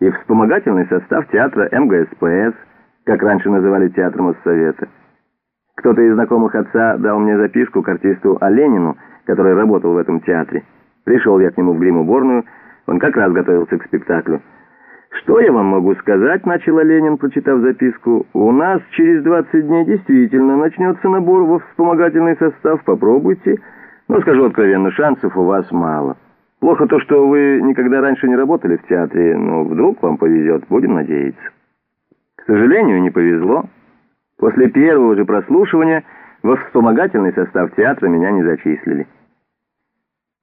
и вспомогательный состав театра МГСПС, как раньше называли театр Моссовета. Кто-то из знакомых отца дал мне записку к артисту Оленину, который работал в этом театре. Пришел я к нему в грим-уборную, он как раз готовился к спектаклю. «Что я вам могу сказать?» — начал Ленин, прочитав записку. «У нас через 20 дней действительно начнется набор во вспомогательный состав. Попробуйте. Но, скажу откровенно, шансов у вас мало. Плохо то, что вы никогда раньше не работали в театре, но вдруг вам повезет, будем надеяться». К сожалению, не повезло. После первого же прослушивания во вспомогательный состав театра меня не зачислили.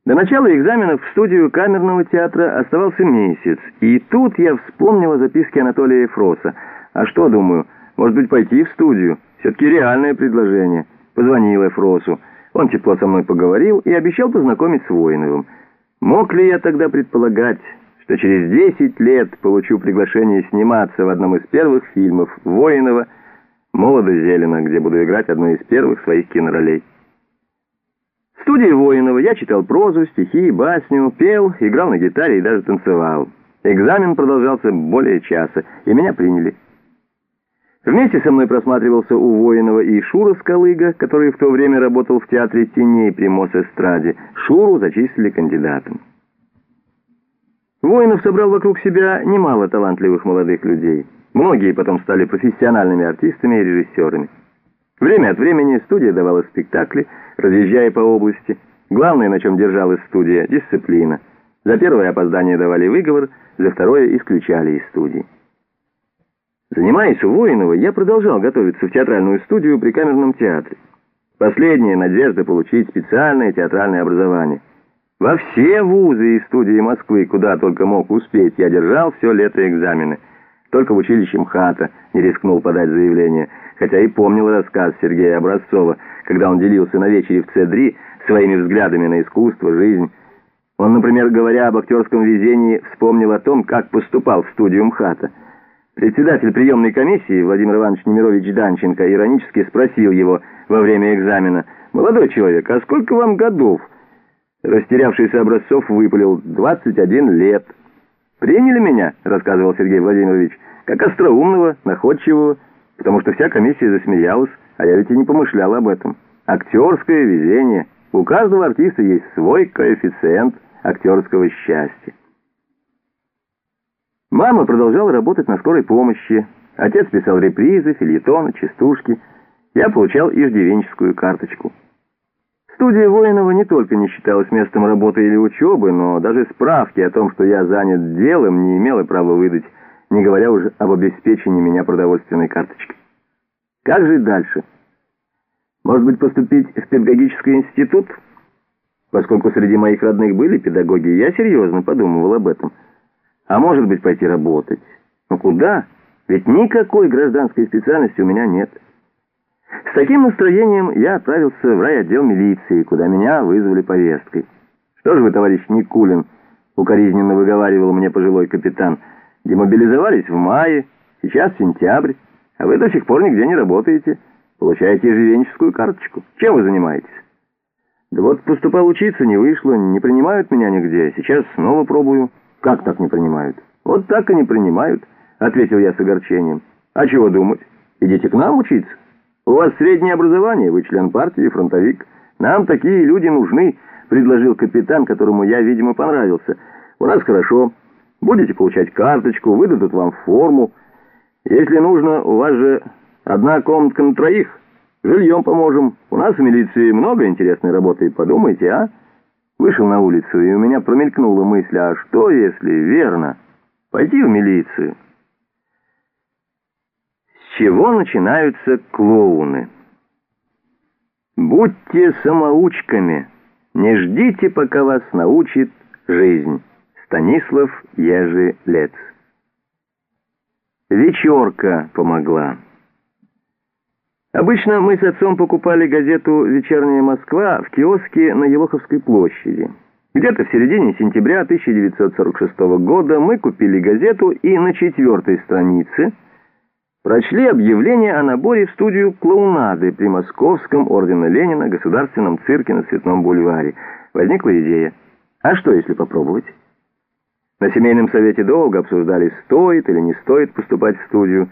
До начала экзаменов в студию камерного театра оставался месяц, и тут я вспомнила записки Анатолия Ефроса. А что, думаю, может быть, пойти в студию? Все-таки реальное предложение. Позвонила Ефросу. Он тепло со мной поговорил и обещал познакомить с Воиновым. Мог ли я тогда предполагать, что через 10 лет получу приглашение сниматься в одном из первых фильмов Воинова «Молодо-зелено», где буду играть одну из первых своих киноролей? В студии Воинова я читал прозу, стихи, басню, пел, играл на гитаре и даже танцевал. Экзамен продолжался более часа, и меня приняли. Вместе со мной просматривался у Воинова и Шура Скалыга, который в то время работал в театре теней при Мосэстраде. Шуру зачислили кандидатом. Воинов собрал вокруг себя немало талантливых молодых людей. Многие потом стали профессиональными артистами и режиссерами. Время от времени студия давала спектакли, разъезжая по области. Главное, на чем держалась студия – дисциплина. За первое опоздание давали выговор, за второе исключали из студии. Занимаясь у Воинова, я продолжал готовиться в театральную студию при камерном театре. Последняя надежда получить специальное театральное образование. Во все вузы и студии Москвы, куда только мог успеть, я держал все лето экзамены. Только в училище МХАТа не рискнул подать заявление – хотя и помнил рассказ Сергея Образцова, когда он делился на вечере в Цедри своими взглядами на искусство, жизнь. Он, например, говоря об актерском везении, вспомнил о том, как поступал в студию МХАТа. Председатель приемной комиссии Владимир Иванович Немирович Данченко иронически спросил его во время экзамена, «Молодой человек, а сколько вам годов?» Растерявшийся Образцов выпалил «21 лет». «Приняли меня», — рассказывал Сергей Владимирович, «как остроумного, находчивого, потому что вся комиссия засмеялась, а я ведь и не помышлял об этом. Актерское везение. У каждого артиста есть свой коэффициент актерского счастья. Мама продолжала работать на скорой помощи. Отец писал репризы, фильетоны, частушки. Я получал иждивенческую карточку. Студия Воинова не только не считалась местом работы или учебы, но даже справки о том, что я занят делом, не имела права выдать не говоря уже об обеспечении меня продовольственной карточкой. Как жить дальше? Может быть, поступить в педагогический институт? Поскольку среди моих родных были педагоги, я серьезно подумывал об этом. А может быть, пойти работать? Но куда? Ведь никакой гражданской специальности у меня нет. С таким настроением я отправился в райотдел милиции, куда меня вызвали повесткой. «Что же вы, товарищ Никулин?» — укоризненно выговаривал мне пожилой капитан — Демобилизовались в мае, сейчас сентябрь, а вы до сих пор нигде не работаете. Получаете ежевенческую карточку. Чем вы занимаетесь? Да вот поступал учиться, не вышло, не принимают меня нигде. Сейчас снова пробую. Как так не принимают? Вот так и не принимают, ответил я с огорчением. А чего думать? Идите к нам учиться. У вас среднее образование, вы член партии, фронтовик. Нам такие люди нужны, предложил капитан, которому я, видимо, понравился. У нас хорошо. Будете получать карточку, выдадут вам форму. Если нужно, у вас же одна комнатка на троих. Жильем поможем. У нас в милиции много интересной работы, подумайте, а? Вышел на улицу, и у меня промелькнула мысль, а что, если верно, пойти в милицию? С чего начинаются клоуны? Будьте самоучками, не ждите, пока вас научит жизнь. Станислав Ежелец. Вечерка помогла. Обычно мы с отцом покупали газету «Вечерняя Москва» в киоске на Елоховской площади. Где-то в середине сентября 1946 года мы купили газету и на четвертой странице прочли объявление о наборе в студию клоунады при Московском ордена Ленина Государственном цирке на Цветном бульваре. Возникла идея. А что, если попробовать? На семейном совете долго обсуждали, стоит или не стоит поступать в студию.